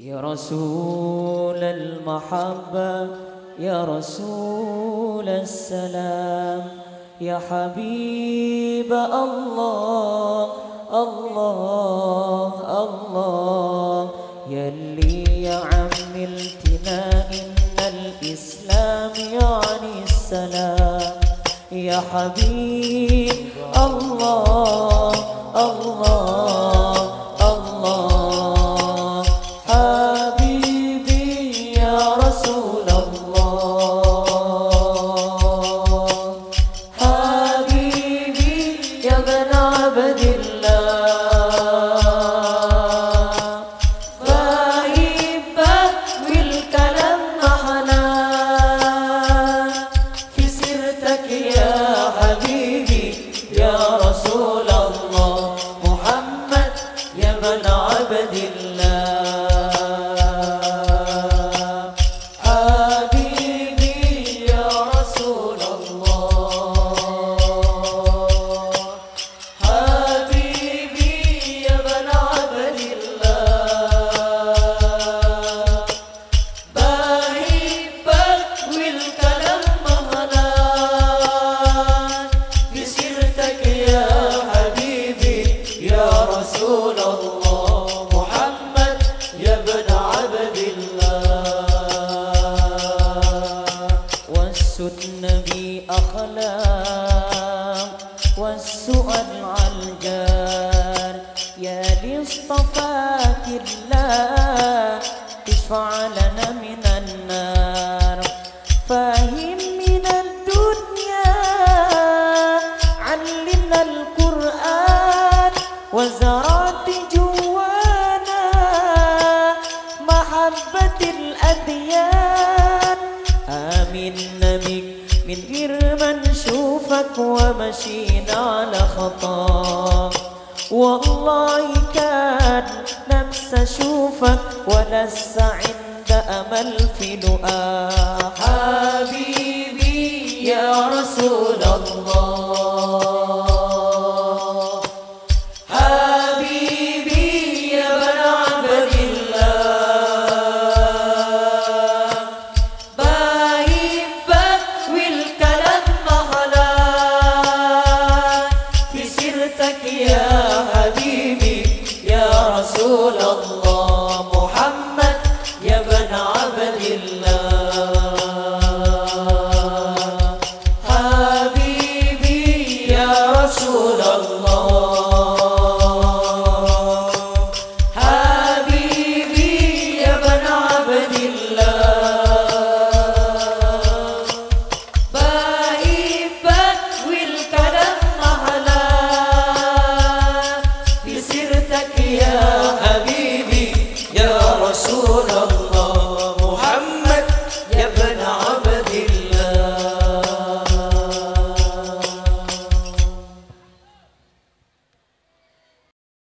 يا رسول المحبة يا رسول السلام يا حبيب الله الله الله. يلي يا عم التنا إن الإسلام يعني السلام. يا حبيب الله. عبد الله. بحبك والكلام محلى في سيرتك يا حبيبي يا رسول الله. محمد يا ابن عبد الله. رسول الله محمد يا ابن عبد الله. والسنة أخلاق والسؤال على الجار يا لاصطفاك الله اشفع لنا من النار آمنا بك من غير ما نشوفك ومشينا على خطاك والله كان نفس اشوفك ولسه عند أمل في لقاء حبيبي يا رسول الله.